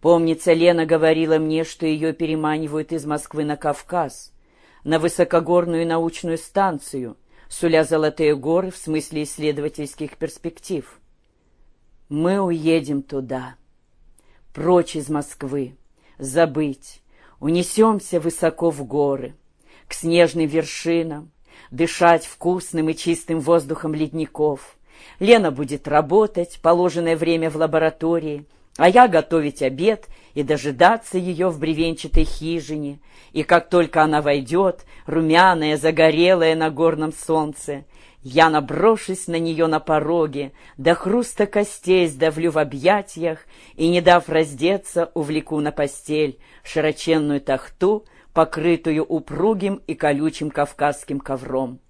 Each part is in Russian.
Помнится, Лена говорила мне, что ее переманивают из Москвы на Кавказ, на высокогорную научную станцию, суля золотые горы в смысле исследовательских перспектив. Мы уедем туда, прочь из Москвы, забыть, унесемся высоко в горы, к снежным вершинам, дышать вкусным и чистым воздухом ледников. Лена будет работать, положенное время в лаборатории — а я готовить обед и дожидаться ее в бревенчатой хижине, и как только она войдет, румяная, загорелая на горном солнце, я наброшусь на нее на пороге, до хруста костей сдавлю в объятиях и, не дав раздеться, увлеку на постель широченную тахту, покрытую упругим и колючим кавказским ковром.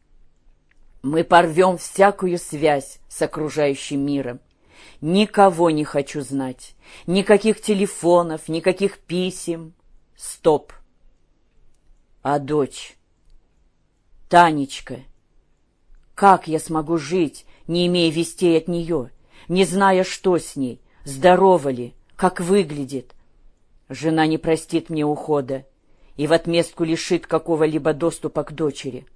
Мы порвем всякую связь с окружающим миром, Никого не хочу знать. Никаких телефонов, никаких писем. Стоп. А дочь? Танечка. Как я смогу жить, не имея вестей от нее, не зная, что с ней, здорова ли, как выглядит? Жена не простит мне ухода и в отместку лишит какого-либо доступа к дочери.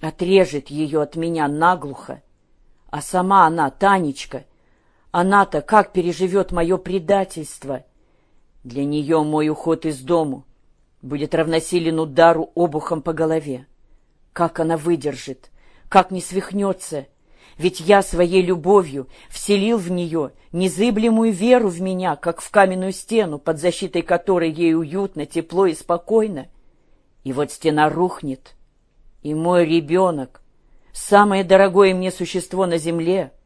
Отрежет ее от меня наглухо. А сама она, Танечка, она-то как переживет мое предательство? Для нее мой уход из дому будет равносилен удару обухом по голове. Как она выдержит? Как не свихнется? Ведь я своей любовью вселил в нее незыблемую веру в меня, как в каменную стену, под защитой которой ей уютно, тепло и спокойно. И вот стена рухнет, и мой ребенок, самое дорогое мне существо на земле —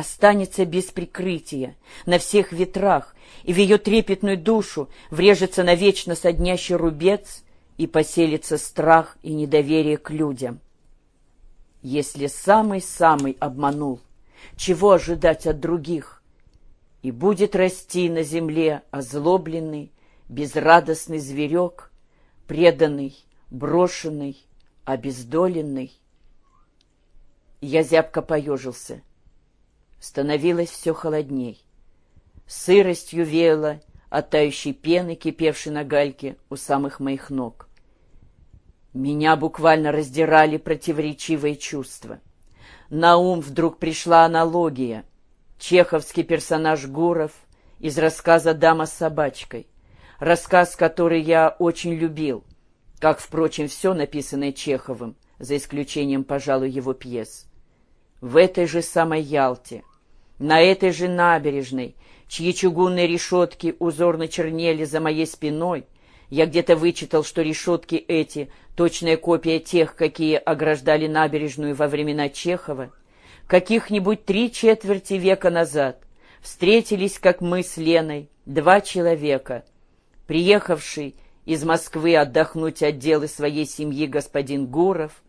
останется без прикрытия на всех ветрах, и в ее трепетную душу врежется навечно соднящий рубец и поселится страх и недоверие к людям. Если самый-самый обманул, чего ожидать от других? И будет расти на земле озлобленный, безрадостный зверек, преданный, брошенный, обездоленный. Я зябко поежился — становилось все холодней. Сыростью веяло от тающей пены, кипевшей на гальке у самых моих ног. Меня буквально раздирали противоречивые чувства. На ум вдруг пришла аналогия. Чеховский персонаж Гуров из рассказа «Дама с собачкой». Рассказ, который я очень любил, как, впрочем, все написанное Чеховым, за исключением, пожалуй, его пьес. В этой же самой Ялте, на этой же набережной, чьи чугунные решетки узорно чернели за моей спиной, я где-то вычитал, что решетки эти — точная копия тех, какие ограждали набережную во времена Чехова, каких-нибудь три четверти века назад встретились, как мы с Леной, два человека, приехавший из Москвы отдохнуть от дела своей семьи господин Гуров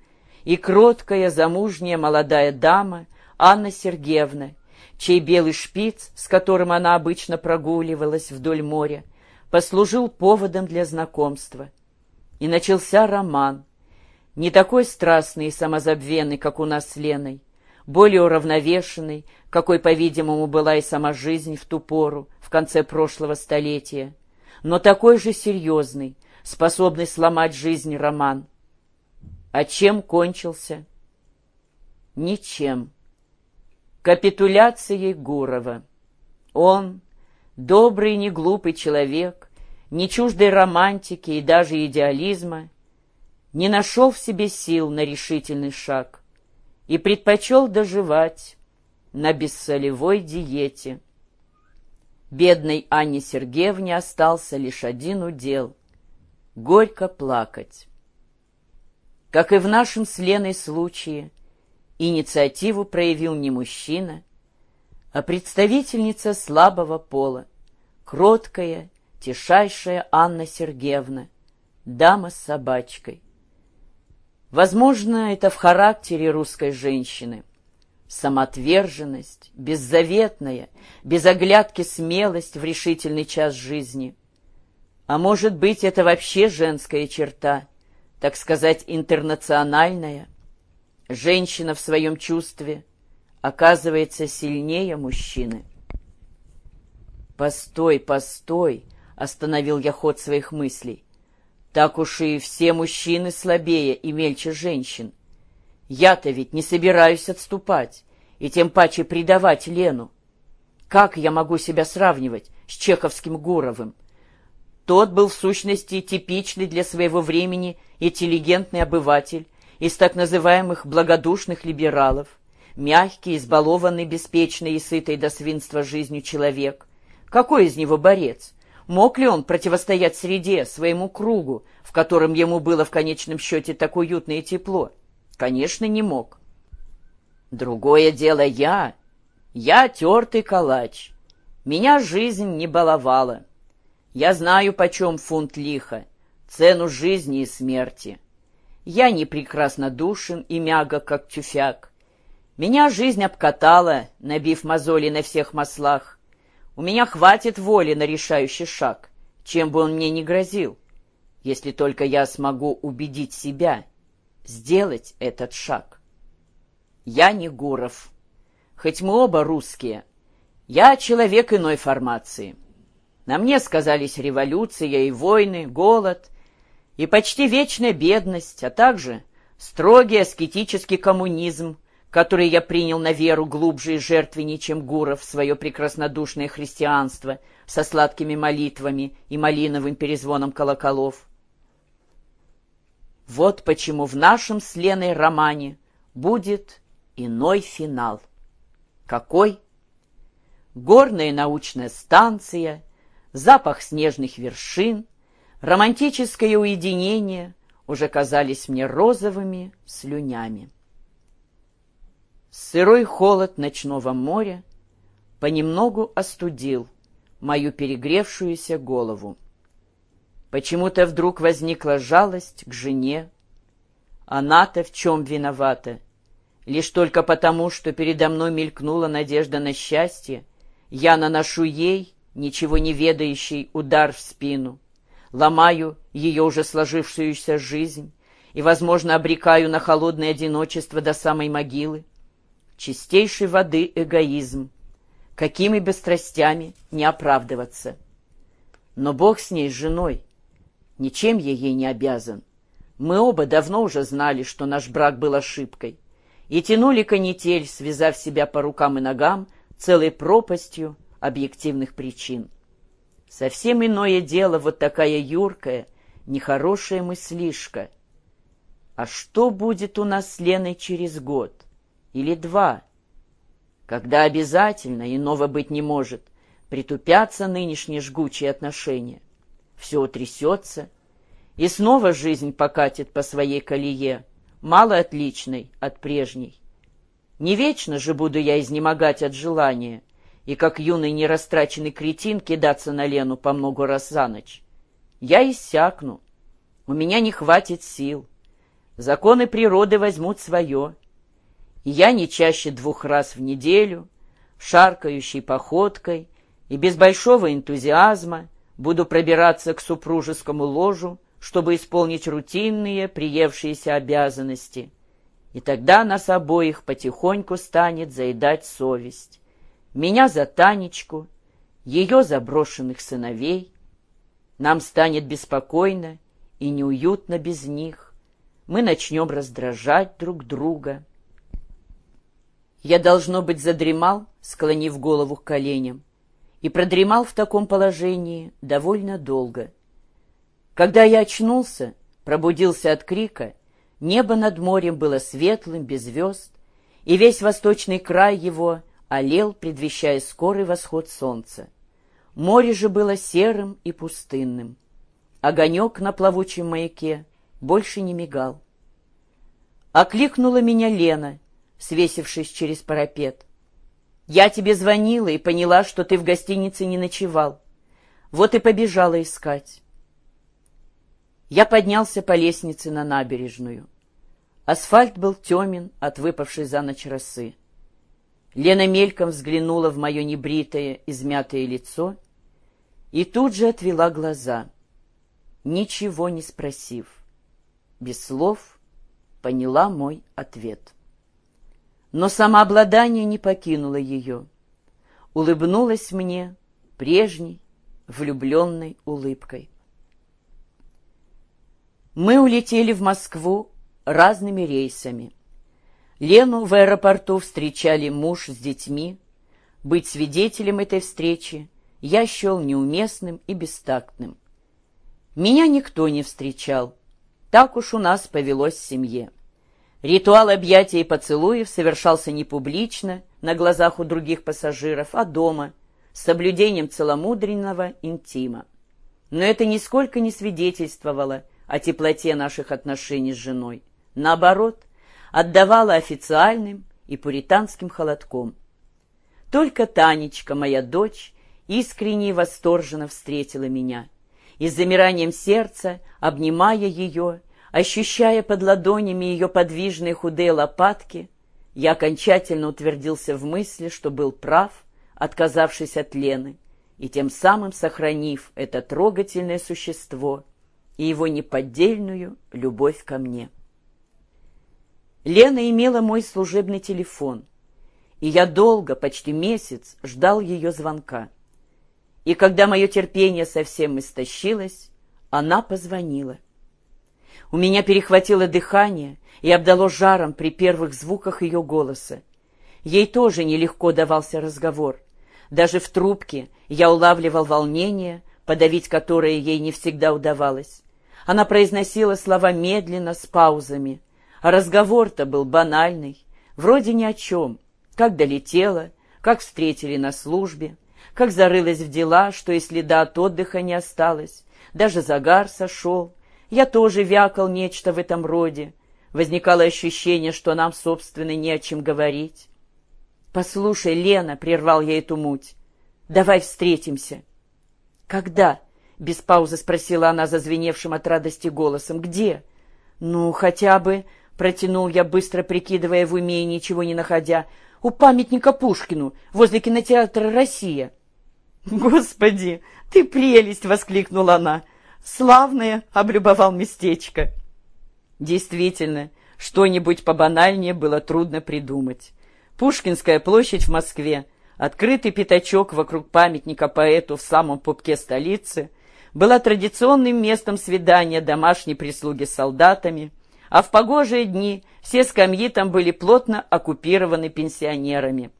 и кроткая замужняя молодая дама Анна Сергеевна, чей белый шпиц, с которым она обычно прогуливалась вдоль моря, послужил поводом для знакомства. И начался роман, не такой страстный и самозабвенный, как у нас с Леной, более уравновешенный, какой, по-видимому, была и сама жизнь в ту пору, в конце прошлого столетия, но такой же серьезный, способный сломать жизнь роман. А чем кончился? Ничем капитуляцией Гурова. Он, добрый и неглупый человек, не чуждой романтики и даже идеализма, не нашел в себе сил на решительный шаг и предпочел доживать на бессолевой диете. Бедной Анне Сергеевне остался лишь один удел — горько плакать. Как и в нашем с Леной случае — Инициативу проявил не мужчина, а представительница слабого пола, кроткая, тишайшая Анна Сергеевна, дама с собачкой. Возможно, это в характере русской женщины. Самоотверженность, беззаветная, без оглядки смелость в решительный час жизни. А может быть, это вообще женская черта, так сказать, интернациональная, Женщина в своем чувстве оказывается сильнее мужчины. «Постой, постой!» — остановил я ход своих мыслей. Так уж и все мужчины слабее и мельче женщин. Я-то ведь не собираюсь отступать, и тем паче предавать Лену. Как я могу себя сравнивать с чеховским Гуровым? Тот был в сущности типичный для своего времени интеллигентный обыватель из так называемых благодушных либералов, мягкий, избалованный, беспечный и сытый до свинства жизнью человек. Какой из него борец? Мог ли он противостоять среде, своему кругу, в котором ему было в конечном счете так уютно и тепло? Конечно, не мог. Другое дело я. Я тертый калач. Меня жизнь не баловала. Я знаю, почем фунт лиха, цену жизни и смерти. Я не прекрасно душен и мягок, как тюфяк. Меня жизнь обкатала, набив мозоли на всех маслах. У меня хватит воли на решающий шаг, чем бы он мне ни грозил, если только я смогу убедить себя сделать этот шаг. Я не Гуров. Хоть мы оба русские, я человек иной формации. На мне сказались революция и войны, голод и почти вечная бедность, а также строгий аскетический коммунизм, который я принял на веру глубже и жертвеннее, чем Гуров, свое прекраснодушное христианство со сладкими молитвами и малиновым перезвоном колоколов. Вот почему в нашем с Леной романе будет иной финал. Какой? Горная научная станция — запах снежных вершин, романтическое уединение уже казались мне розовыми слюнями. Сырой холод ночного моря понемногу остудил мою перегревшуюся голову. Почему-то вдруг возникла жалость к жене. Она-то в чем виновата? Лишь только потому, что передо мной мелькнула надежда на счастье, я наношу ей ничего не ведающий удар в спину, ломаю ее уже сложившуюся жизнь и, возможно, обрекаю на холодное одиночество до самой могилы. Чистейшей воды эгоизм, какими бы страстями не оправдываться. Но Бог с ней, с женой, ничем я ей не обязан. Мы оба давно уже знали, что наш брак был ошибкой, и тянули канитель, связав себя по рукам и ногам, целой пропастью, объективных причин. Совсем иное дело вот такая юркая, нехорошая мыслишка. А что будет у нас с Леной через год? Или два? Когда обязательно, иного быть не может, притупятся нынешние жгучие отношения. Все утрясется, и снова жизнь покатит по своей колее, мало отличной от прежней. Не вечно же буду я изнемогать от желания, и как юный нерастраченный кретин кидаться на Лену по много раз за ночь. Я иссякну, у меня не хватит сил, законы природы возьмут свое, и я не чаще двух раз в неделю, шаркающей походкой и без большого энтузиазма буду пробираться к супружескому ложу, чтобы исполнить рутинные, приевшиеся обязанности, и тогда нас обоих потихоньку станет заедать совесть меня за Танечку, ее за брошенных сыновей. Нам станет беспокойно и неуютно без них. Мы начнем раздражать друг друга. Я, должно быть, задремал, склонив голову к коленям, и продремал в таком положении довольно долго. Когда я очнулся, пробудился от крика, небо над морем было светлым, без звезд, и весь восточный край его — олел, предвещая скорый восход солнца. Море же было серым и пустынным. Огонек на плавучем маяке больше не мигал. Окликнула меня Лена, свесившись через парапет. «Я тебе звонила и поняла, что ты в гостинице не ночевал. Вот и побежала искать». Я поднялся по лестнице на набережную. Асфальт был темен от выпавшей за ночь росы. Лена мельком взглянула в мое небритое, измятое лицо и тут же отвела глаза, ничего не спросив. Без слов поняла мой ответ. Но самообладание не покинуло ее. Улыбнулась мне прежней, влюбленной улыбкой. Мы улетели в Москву разными рейсами. Лену в аэропорту встречали муж с детьми. Быть свидетелем этой встречи я счел неуместным и бестактным. Меня никто не встречал. Так уж у нас повелось в семье. Ритуал объятий и поцелуев совершался не публично, на глазах у других пассажиров, а дома, с соблюдением целомудренного интима. Но это нисколько не свидетельствовало о теплоте наших отношений с женой. Наоборот, отдавало официальным и пуританским холодком. Только Танечка, моя дочь, искренне и восторженно встретила меня, и с замиранием сердца, обнимая ее, ощущая под ладонями ее подвижные худые лопатки, я окончательно утвердился в мысли, что был прав, отказавшись от Лены, и тем самым сохранив это трогательное существо и его неподдельную любовь ко мне. Лена имела мой служебный телефон, и я долго, почти месяц, ждал ее звонка. И когда мое терпение совсем истощилось, она позвонила. У меня перехватило дыхание и обдало жаром при первых звуках ее голоса. Ей тоже нелегко давался разговор. Даже в трубке я улавливал волнение, подавить которое ей не всегда удавалось. Она произносила слова медленно, с паузами. Разговор-то был банальный, вроде ни о чем. Как долетела, как встретили на службе, как зарылась в дела, что и следа от отдыха не осталось. Даже загар сошел. Я тоже вякал нечто в этом роде. Возникало ощущение, что нам, собственно, не о чем говорить. «Послушай, Лена», — прервал я эту муть, — «давай встретимся». «Когда?» — без паузы спросила она зазвеневшим от радости голосом. «Где?» «Ну, хотя бы...» — протянул я, быстро прикидывая в уме и ничего не находя. «У памятника Пушкину, возле кинотеатра «Россия». «Господи, ты прелесть!» — воскликнула она. «Славное!» — облюбовал местечко. Действительно, что-нибудь побанальнее было трудно придумать. Пушкинская площадь в Москве, открытый пятачок вокруг памятника поэту в самом пупке столицы, была традиционным местом свидания домашней прислуги с солдатами, а в погожие дни все скамьи там были плотно оккупированы пенсионерами.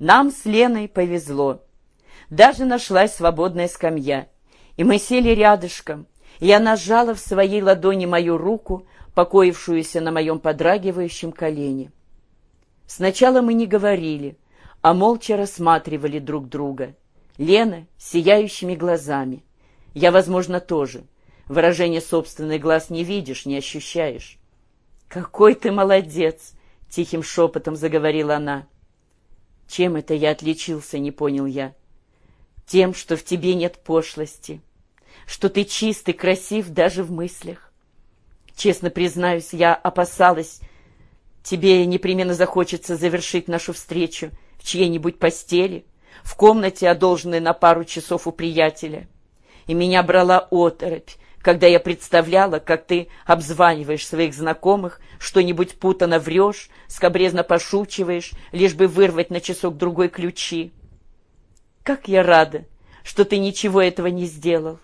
Нам с Леной повезло. Даже нашлась свободная скамья, и мы сели рядышком, и она сжала в своей ладони мою руку, покоившуюся на моем подрагивающем колене. Сначала мы не говорили, а молча рассматривали друг друга. Лена сияющими глазами. Я, возможно, тоже. Выражение собственных глаз не видишь, не ощущаешь. «Какой ты молодец!» — тихим шепотом заговорила она. «Чем это я отличился?» — не понял я тем, что в тебе нет пошлости, что ты чист и красив даже в мыслях. Честно признаюсь, я опасалась, тебе непременно захочется завершить нашу встречу в чьей-нибудь постели, в комнате, одолженной на пару часов у приятеля. И меня брала оторопь, когда я представляла, как ты обзваниваешь своих знакомых, что-нибудь путано врешь, скобрезно пошучиваешь, лишь бы вырвать на часок-другой ключи. Как я рада, что ты ничего этого не сделал.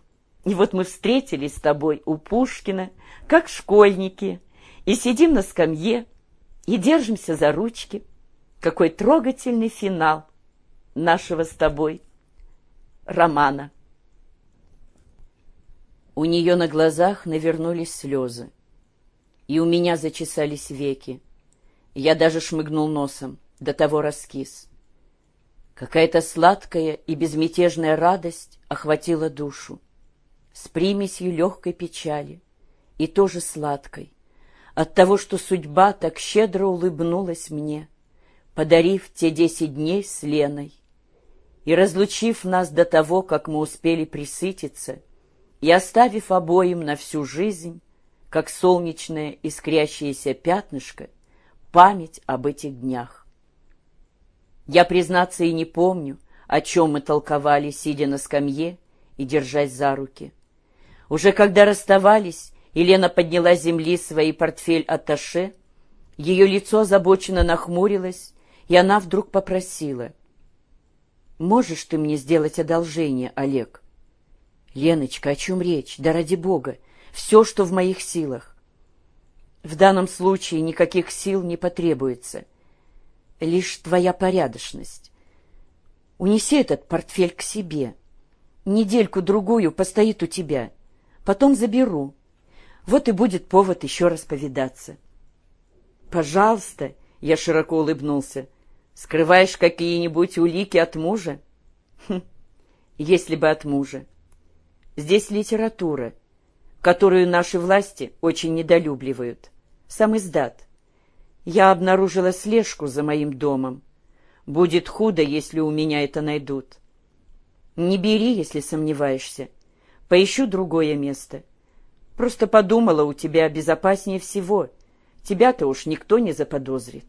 И вот мы встретились с тобой у Пушкина, как школьники, и сидим на скамье, и держимся за ручки. Какой трогательный финал нашего с тобой романа. У нее на глазах навернулись слезы, и у меня зачесались веки. Я даже шмыгнул носом, до того раскис. Какая-то сладкая и безмятежная радость охватила душу, с примесью легкой печали, и тоже сладкой, от того, что судьба так щедро улыбнулась мне, подарив те десять дней с Леной, и разлучив нас до того, как мы успели присытиться, и оставив обоим на всю жизнь, как солнечное искрящееся пятнышко, память об этих днях. Я, признаться, и не помню, о чем мы толковали, сидя на скамье и держась за руки. Уже когда расставались, Елена подняла с земли свои портфель-атташе, ее лицо озабоченно нахмурилось, и она вдруг попросила. «Можешь ты мне сделать одолжение, Олег?» Леночка, о чем речь? Да ради бога, все, что в моих силах. В данном случае никаких сил не потребуется. Лишь твоя порядочность. Унеси этот портфель к себе. Недельку-другую постоит у тебя. Потом заберу. Вот и будет повод еще раз повидаться. Пожалуйста, я широко улыбнулся. Скрываешь какие-нибудь улики от мужа? Хм, если бы от мужа. Здесь литература, которую наши власти очень недолюбливают. Сам издат. Я обнаружила слежку за моим домом. Будет худо, если у меня это найдут. Не бери, если сомневаешься. Поищу другое место. Просто подумала, у тебя безопаснее всего. Тебя-то уж никто не заподозрит.